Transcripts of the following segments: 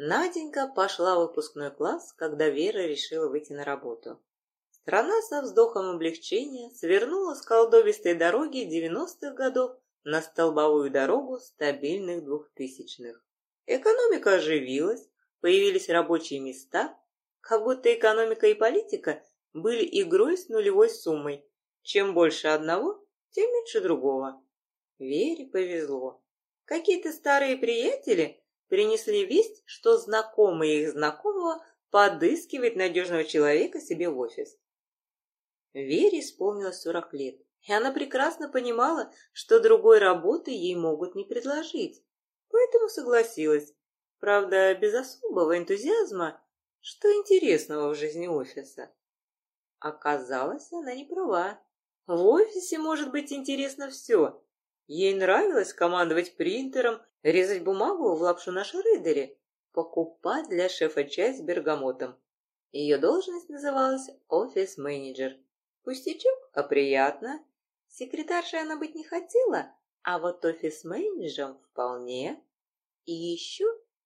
Наденька пошла в выпускной класс, когда Вера решила выйти на работу. Страна со вздохом облегчения свернула с колдовистой дороги девяностых годов на столбовую дорогу стабильных двухтысячных. Экономика оживилась, появились рабочие места, как будто экономика и политика были игрой с нулевой суммой. Чем больше одного, тем меньше другого. Вере повезло. Какие-то старые приятели принесли весть, что знакомый их знакомого подыскивает надежного человека себе в офис. Вере исполнилось сорок лет, и она прекрасно понимала, что другой работы ей могут не предложить, поэтому согласилась, правда, без особого энтузиазма, что интересного в жизни офиса. Оказалось, она не права. В офисе может быть интересно все. Ей нравилось командовать принтером, резать бумагу в лапшу на шредере, покупать для шефа чай с бергамотом. Ее должность называлась офис-менеджер. Пустячок, а приятно. Секретаршей она быть не хотела, а вот офис-менеджером вполне. И еще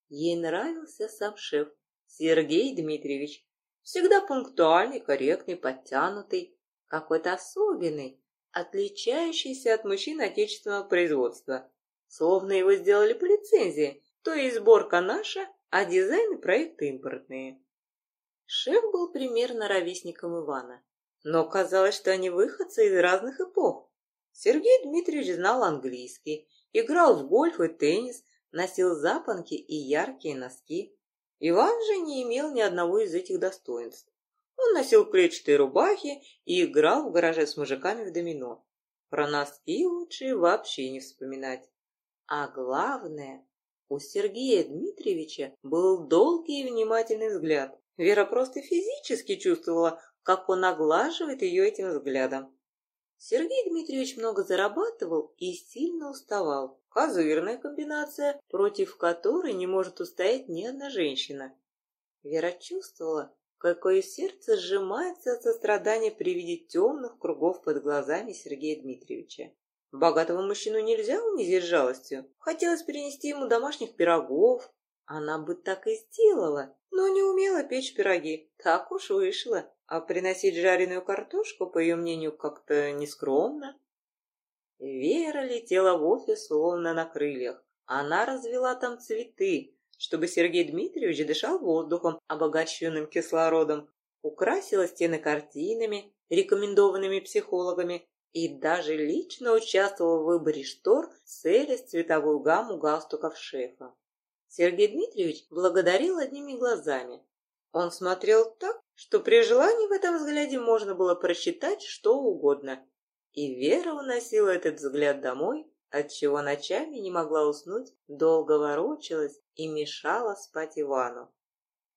ей нравился сам шеф, Сергей Дмитриевич. Всегда пунктуальный, корректный, подтянутый, какой-то особенный, отличающийся от мужчин отечественного производства. Словно его сделали по лицензии, то есть сборка наша, а дизайн и проекты импортные. Шеф был примерно ровесником Ивана, но казалось, что они выходцы из разных эпох. Сергей Дмитриевич знал английский, играл в гольф и теннис, носил запонки и яркие носки. Иван же не имел ни одного из этих достоинств. Он носил клетчатые рубахи и играл в гараже с мужиками в домино. Про носки лучше вообще не вспоминать. А главное, у Сергея Дмитриевича был долгий и внимательный взгляд. Вера просто физически чувствовала, как он оглаживает ее этим взглядом. Сергей Дмитриевич много зарабатывал и сильно уставал. Козырная комбинация, против которой не может устоять ни одна женщина. Вера чувствовала, какое сердце сжимается от сострадания при виде темных кругов под глазами Сергея Дмитриевича. Богатого мужчину нельзя унизить жалостью. Хотелось перенести ему домашних пирогов. Она бы так и сделала, но не умела печь пироги. Так уж вышло. А приносить жареную картошку, по ее мнению, как-то нескромно. Вера летела в офис словно на крыльях. Она развела там цветы, чтобы Сергей Дмитриевич дышал воздухом, обогащенным кислородом, украсила стены картинами, рекомендованными психологами, и даже лично участвовал в выборе штор, целясь цветовую гамму галстуков шефа. Сергей Дмитриевич благодарил одними глазами. Он смотрел так, что при желании в этом взгляде можно было прочитать что угодно. И Вера уносила этот взгляд домой, отчего ночами не могла уснуть, долго ворочалась и мешала спать Ивану.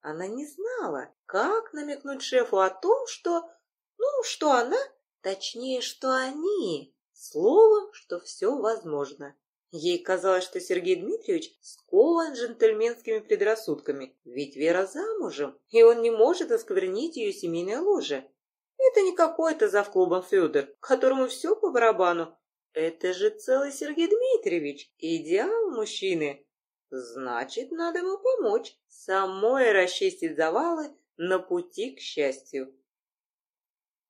Она не знала, как намекнуть шефу о том, что... Ну, что она, точнее, что они, словом, что все возможно. Ей казалось, что Сергей Дмитриевич скован джентльменскими предрассудками, ведь Вера замужем, и он не может осквернить ее семейное ложе. Это не какой-то завклубом Федор, которому все по барабану, это же целый Сергей Дмитриевич, идеал мужчины. Значит, надо ему помочь, самой расчистить завалы на пути к счастью.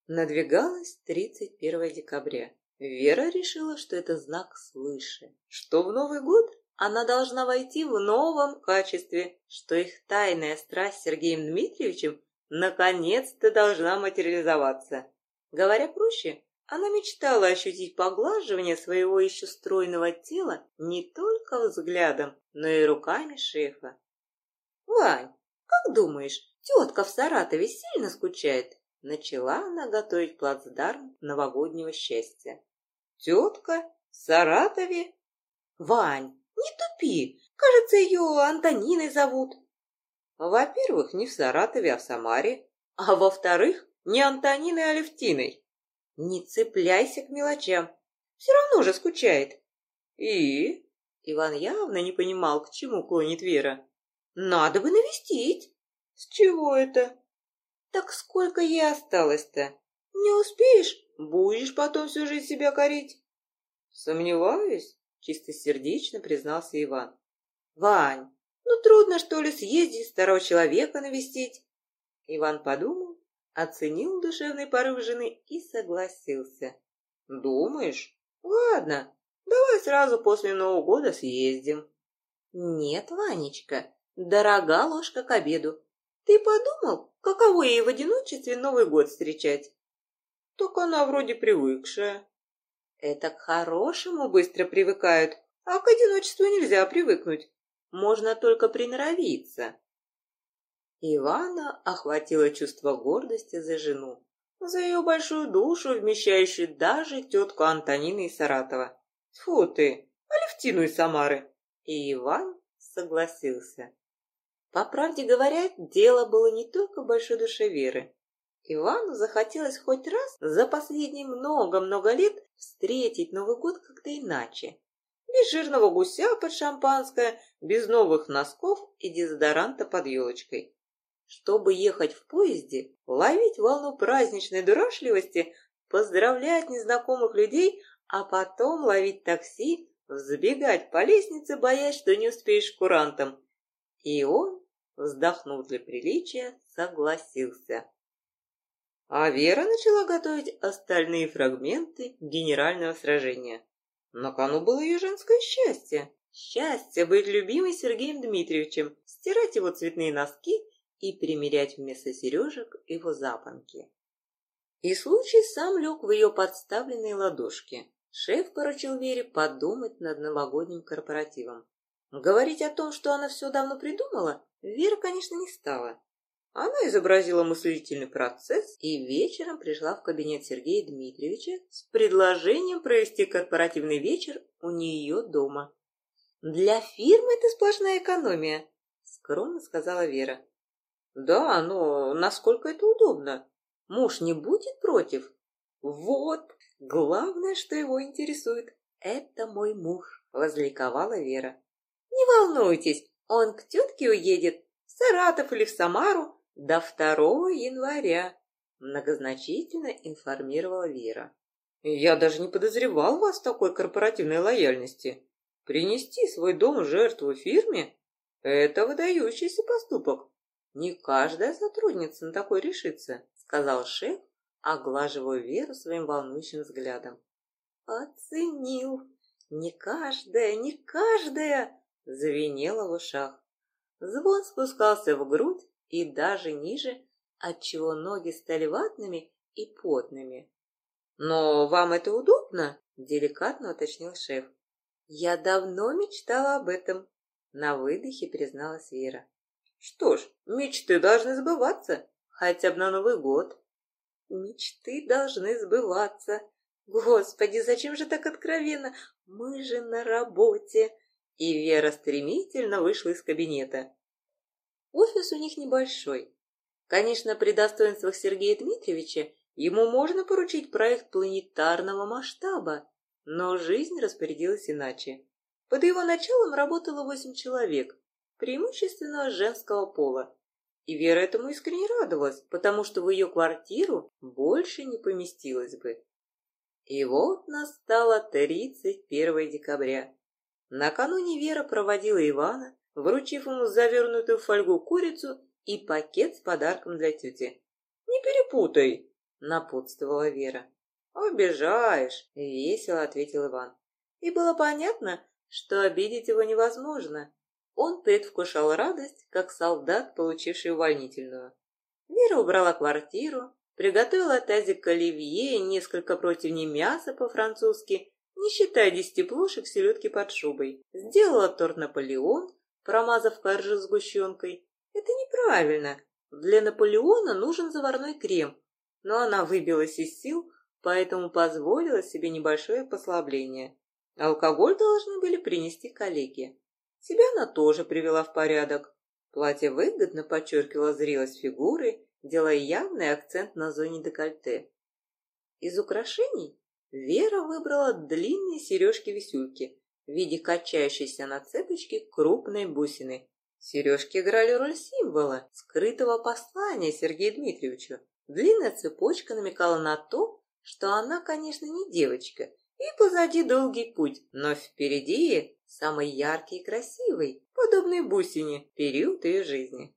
Надвигалось 31 декабря. Вера решила, что это знак свыше, что в Новый год она должна войти в новом качестве, что их тайная страсть с Сергеем Дмитриевичем наконец-то должна материализоваться. Говоря проще, она мечтала ощутить поглаживание своего еще стройного тела не только взглядом, но и руками шефа. «Вань, как думаешь, тетка в Саратове сильно скучает?» Начала она готовить плацдарм новогоднего счастья. «Тетка? В Саратове?» «Вань, не тупи! Кажется, ее Антониной зовут». «Во-первых, не в Саратове, а в Самаре. А во-вторых, не Антониной, а Левтиной. Не цепляйся к мелочам. Все равно же скучает. И? Иван явно не понимал, к чему клонит Вера. Надо бы навестить. С чего это? Так сколько ей осталось-то? Не успеешь, будешь потом всю жизнь себя корить. Сомневаюсь, чистосердечно признался Иван. Вань, Ну, трудно, что ли, съездить старого человека навестить? Иван подумал, оценил душевный порыв жены и согласился. Думаешь? Ладно, давай сразу после Нового года съездим. Нет, Ванечка, дорога ложка к обеду. Ты подумал, каково ей в одиночестве Новый год встречать? Так она вроде привыкшая. Это к хорошему быстро привыкают, а к одиночеству нельзя привыкнуть. Можно только приноровиться. Ивана охватило чувство гордости за жену, за ее большую душу, вмещающую даже тетку Антонины из Саратова. Тьфу ты, Алевтину из Самары. И Иван согласился. По правде говоря, дело было не только в большой душе Веры. Ивану захотелось хоть раз за последние много-много лет встретить Новый год как-то иначе. Без жирного гуся под шампанское, без новых носков и дезодоранта под елочкой. Чтобы ехать в поезде, ловить волну праздничной дурашливости, поздравлять незнакомых людей, а потом ловить такси, взбегать по лестнице, боясь, что не успеешь к курантам. И он Вздохнув для приличия, согласился. А Вера начала готовить остальные фрагменты генерального сражения. На кону было ее женское счастье. Счастье быть любимой Сергеем Дмитриевичем, стирать его цветные носки и примерять вместо сережек его запонки. И случай сам лег в ее подставленные ладошки. Шеф поручил Вере подумать над новогодним корпоративом. Говорить о том, что она все давно придумала, Вера, конечно, не стала. Она изобразила мыслительный процесс и вечером пришла в кабинет Сергея Дмитриевича с предложением провести корпоративный вечер у нее дома. «Для фирмы это сплошная экономия», — скромно сказала Вера. «Да, но насколько это удобно? Муж не будет против?» «Вот, главное, что его интересует. Это мой муж», — возликовала Вера. Не волнуйтесь, он к тетке уедет в Саратов или в Самару до 2 января, многозначительно информировала Вера. Я даже не подозревал вас такой корпоративной лояльности. Принести свой дом жертву фирме – это выдающийся поступок. Не каждая сотрудница на такой решится, сказал шеф, оглаживая Веру своим волнующим взглядом. Оценил. Не каждая, не каждая, звенело в ушах. Звон спускался в грудь и даже ниже, отчего ноги стали ватными и потными. «Но вам это удобно?» – деликатно уточнил шеф. «Я давно мечтала об этом», – на выдохе призналась Вера. «Что ж, мечты должны сбываться, хотя бы на Новый год». «Мечты должны сбываться. Господи, зачем же так откровенно? Мы же на работе!» И Вера стремительно вышла из кабинета. Офис у них небольшой. Конечно, при достоинствах Сергея Дмитриевича ему можно поручить проект планетарного масштаба, но жизнь распорядилась иначе. Под его началом работало восемь человек, преимущественно женского пола. И Вера этому искренне радовалась, потому что в ее квартиру больше не поместилось бы. И вот настало 31 декабря. Накануне Вера проводила Ивана, вручив ему завернутую в фольгу курицу и пакет с подарком для тети. «Не перепутай!» — напутствовала Вера. «Обижаешь!» — весело ответил Иван. И было понятно, что обидеть его невозможно. Он предвкушал радость, как солдат, получивший увольнительную. Вера убрала квартиру, приготовила тазик оливье и несколько противней мяса по-французски не считая десяти плошек селедки под шубой. Сделала торт Наполеон, промазав коржи сгущенкой. Это неправильно. Для Наполеона нужен заварной крем, но она выбилась из сил, поэтому позволила себе небольшое послабление. Алкоголь должны были принести коллеги. Себя она тоже привела в порядок. Платье выгодно подчеркивало зрелость фигуры, делая явный акцент на зоне декольте. Из украшений Вера выбрала длинные сережки-висюльки в виде качающейся на цепочке крупной бусины. Сережки играли роль символа, скрытого послания Сергею Дмитриевичу. Длинная цепочка намекала на то, что она, конечно, не девочка, и позади долгий путь, но впереди самый яркий и красивый, подобный бусине, период ее жизни.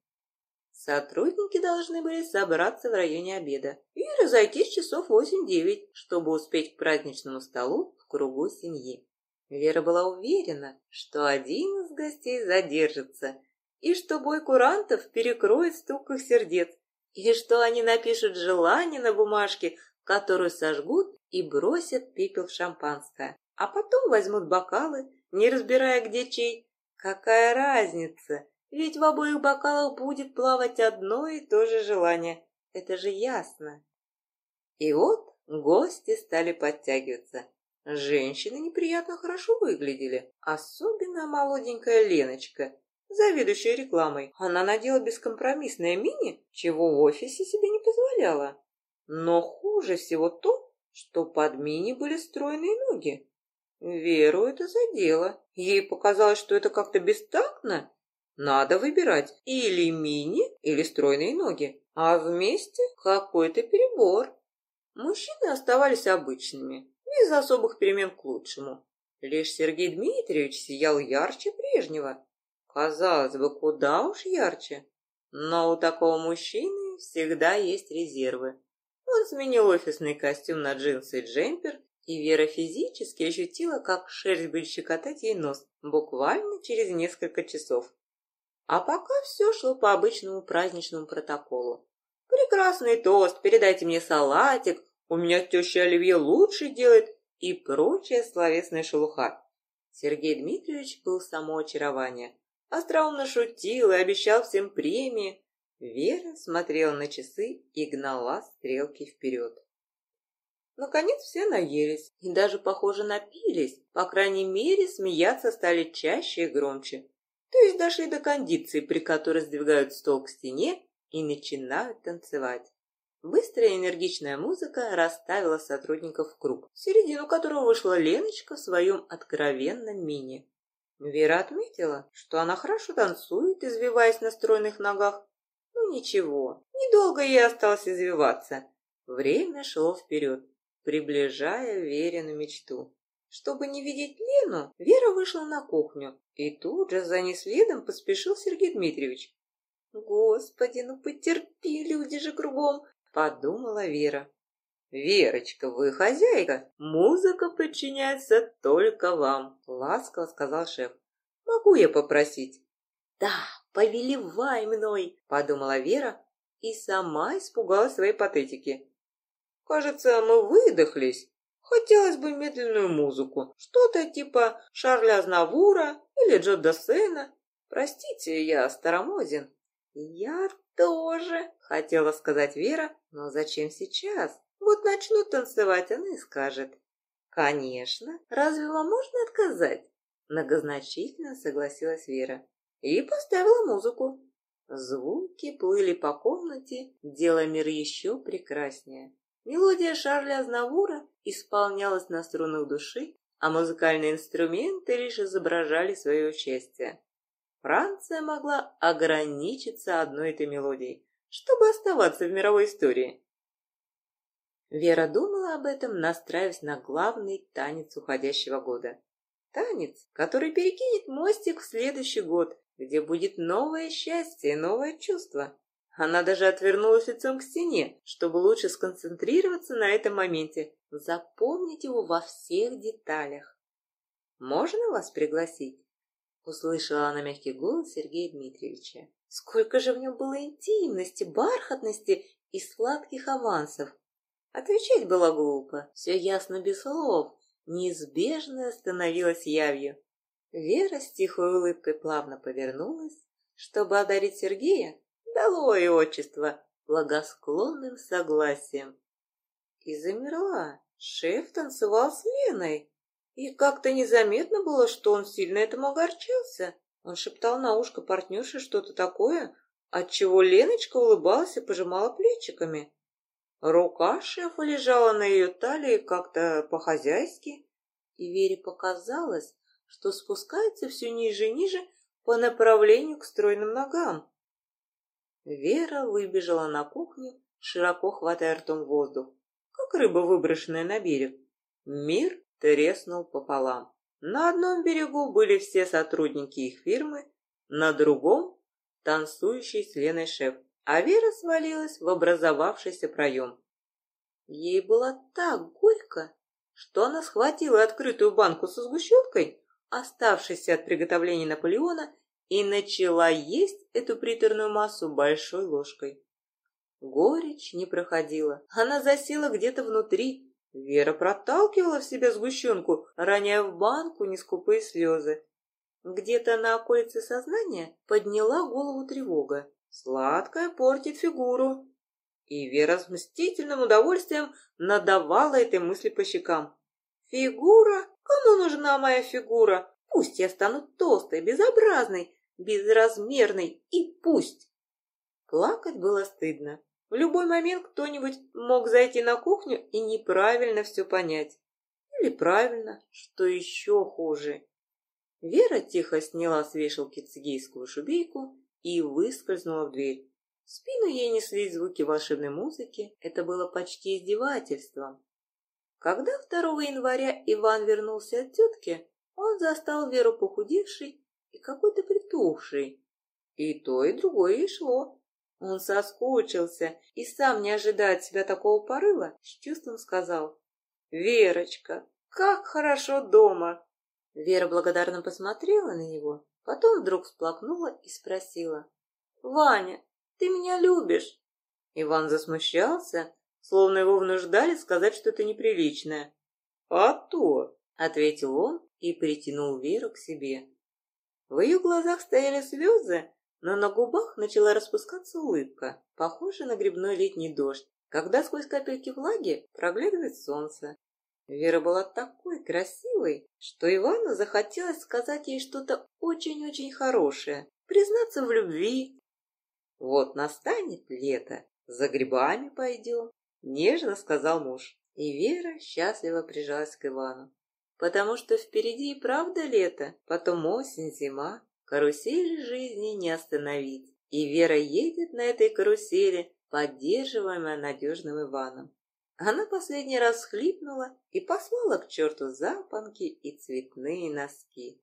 Сотрудники должны были собраться в районе обеда и разойтись часов 8-9, чтобы успеть к праздничному столу в кругу семьи. Вера была уверена, что один из гостей задержится, и что бой курантов перекроет стук их сердец, и что они напишут желание на бумажке, которую сожгут и бросят пепел в шампанское, а потом возьмут бокалы, не разбирая где чей. Какая разница? Ведь в обоих бокалах будет плавать одно и то же желание. Это же ясно. И вот гости стали подтягиваться. Женщины неприятно хорошо выглядели, особенно молоденькая Леночка, заведующая рекламой. Она надела бескомпромиссное мини, чего в офисе себе не позволяла. Но хуже всего то, что под мини были стройные ноги. Веру это задело. Ей показалось, что это как-то бестактно. Надо выбирать или мини, или стройные ноги, а вместе какой-то перебор. Мужчины оставались обычными, без особых перемен к лучшему. Лишь Сергей Дмитриевич сиял ярче прежнего. Казалось бы, куда уж ярче. Но у такого мужчины всегда есть резервы. Он сменил офисный костюм на джинсы и джемпер, и Вера физически ощутила, как шерсть будет щекотать ей нос, буквально через несколько часов. А пока все шло по обычному праздничному протоколу. «Прекрасный тост, передайте мне салатик, у меня теща Оливье лучше делает» и прочая словесная шелуха. Сергей Дмитриевич был само очарование. Остроумно шутил и обещал всем премии. Вера смотрела на часы и гнала стрелки вперед. Наконец все наелись и даже, похоже, напились. По крайней мере, смеяться стали чаще и громче. То есть дошли до кондиции, при которой сдвигают стол к стене и начинают танцевать. Быстрая энергичная музыка расставила сотрудников в круг, в середину которого вышла Леночка в своем откровенном мини. Вера отметила, что она хорошо танцует, извиваясь на стройных ногах. Ну ничего, недолго ей осталось извиваться. Время шло вперед, приближая Верину мечту. Чтобы не видеть Лену, Вера вышла на кухню, и тут же за ней следом поспешил Сергей Дмитриевич. «Господи, ну потерпи, люди же кругом!» — подумала Вера. «Верочка, вы хозяйка, музыка подчиняется только вам», — ласково сказал шеф. «Могу я попросить?» «Да, повелевай мной», — подумала Вера и сама испугалась своей патетики. «Кажется, мы выдохлись. Хотелось бы медленную музыку, что-то типа Шарля Азнавура или Джо Дассена. Простите, я старомоден». «Я тоже», — хотела сказать Вера, но зачем сейчас? Вот начнут танцевать, она и скажет. «Конечно, разве вам можно отказать?» Многозначительно согласилась Вера и поставила музыку. Звуки плыли по комнате, делая мир еще прекраснее. Мелодия Шарля Азнавура исполнялась на струнах души, а музыкальные инструменты лишь изображали свое участие. Франция могла ограничиться одной этой мелодией, чтобы оставаться в мировой истории. Вера думала об этом, настраиваясь на главный танец уходящего года. Танец, который перекинет мостик в следующий год, где будет новое счастье новое чувство. Она даже отвернулась лицом к стене, чтобы лучше сконцентрироваться на этом моменте, запомнить его во всех деталях. «Можно вас пригласить?» Услышала она мягкий голос Сергея Дмитриевича. Сколько же в нем было интимности, бархатности и сладких авансов. Отвечать было глупо, все ясно без слов, неизбежно становилось явью. Вера с тихой улыбкой плавно повернулась, чтобы одарить Сергея дало и отчество благосклонным согласием. И замерла. Шеф танцевал с Леной. И как-то незаметно было, что он сильно этому огорчился. Он шептал на ушко партнерше что-то такое, отчего Леночка улыбалась и пожимала плечиками. Рука шефа лежала на ее талии как-то по-хозяйски, и Вере показалось, что спускается все ниже и ниже по направлению к стройным ногам. Вера выбежала на кухню, широко хватая ртом воздух, как рыба, выброшенная на берег. Мир треснул пополам. На одном берегу были все сотрудники их фирмы, на другом – танцующий с Леной шеф, а Вера свалилась в образовавшийся проем. Ей было так горько, что она схватила открытую банку со сгущенкой, оставшейся от приготовления Наполеона, и начала есть эту приторную массу большой ложкой. Горечь не проходила, она засела где-то внутри. Вера проталкивала в себя сгущенку, роняя в банку нескупые слезы. Где-то на околице сознания подняла голову тревога. Сладкая портит фигуру. И Вера с мстительным удовольствием надавала этой мысли по щекам. «Фигура? Кому нужна моя фигура? Пусть я стану толстой, безобразной, безразмерной, и пусть!» Плакать было стыдно. В любой момент кто-нибудь мог зайти на кухню и неправильно все понять. Или правильно, что еще хуже. Вера тихо сняла с вешалки цигейскую шубейку и выскользнула в дверь. В спину ей неслись звуки волшебной музыки, это было почти издевательством. Когда 2 января Иван вернулся от тетки, он застал Веру похудевшей и какой-то притухшей. И то, и другое ей шло. Он соскучился и, сам не ожидая от себя такого порыва, с чувством сказал «Верочка, как хорошо дома!» Вера благодарно посмотрела на него, потом вдруг всплакнула и спросила «Ваня, ты меня любишь?» Иван засмущался, словно его внуждали сказать что-то неприличное. «А то!» — ответил он и притянул Веру к себе. В ее глазах стояли слезы, но на губах начала распускаться улыбка, похожая на грибной летний дождь, когда сквозь капельки влаги проглядывает солнце. Вера была такой красивой, что Ивану захотелось сказать ей что-то очень-очень хорошее, признаться в любви. «Вот настанет лето, за грибами пойдем», — нежно сказал муж. И Вера счастливо прижалась к Ивану. Потому что впереди и правда лето, потом осень, зима, Карусель жизни не остановить, и Вера едет на этой карусели, поддерживаемая надежным Иваном. Она последний раз схлипнула и послала к черту запонки и цветные носки.